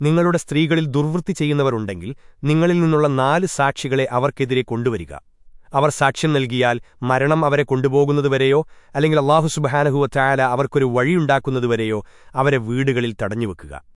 നിങ്ങളുടെ സ്ത്രീകളിൽ ദുർവൃത്തി ചെയ്യുന്നവരുണ്ടെങ്കിൽ നിങ്ങളിൽ നിന്നുള്ള നാല് സാക്ഷികളെ അവർക്കെതിരെ കൊണ്ടുവരിക. അവർ സാക്ഷ്യം നൽകിയാൽ മരണം അവരെ കൊണ്ടുപോകുന്നതുവരെയോ അല്ലെങ്കിൽ അള്ളാഹു സുബഹാനഹുവ ചായാല അവർക്കൊരു വഴിയുണ്ടാക്കുന്നതുവരെയോ അവരെ വീടുകളിൽ തടഞ്ഞുവെക്കുക.